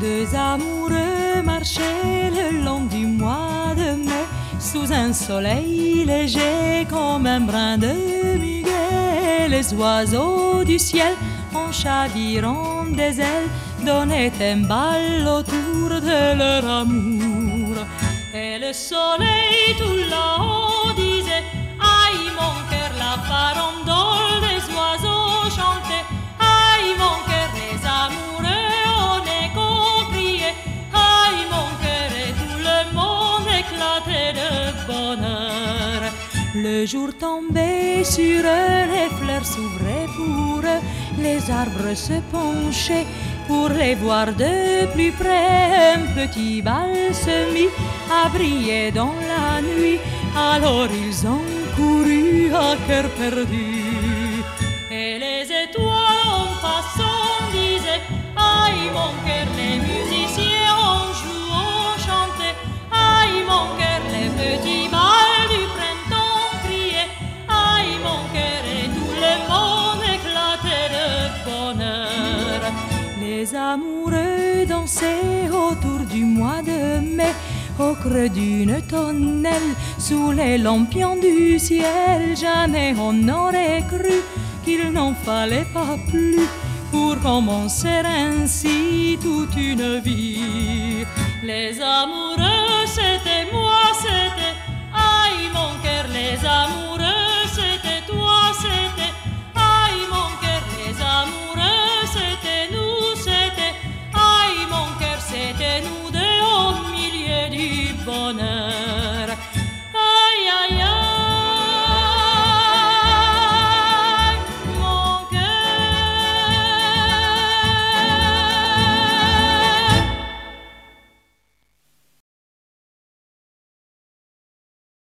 Les amoureux marchaient le long du mois de mai sous un soleil léger comme un brin de muguet. Les oiseaux du ciel en chavirant des ailes donnaient un bal autour de leur amour. Et le soleil tout là-haut Le jour tombait sur eux, les fleurs s'ouvraient pour eux, les arbres se penchaient pour les voir de plus près. Un petit bal se mit à briller dans la nuit, alors ils ont couru à cœur perdu. Et les étoiles en passant disaient Aïe mon cœur, les musiciens Les amoureux dansaient autour du mois de mai au creux d'une tonnelle, sous les lampions du ciel, jamais on n'aurait cru qu'il n'en fallait pas plus pour commencer ainsi toute une vie. Les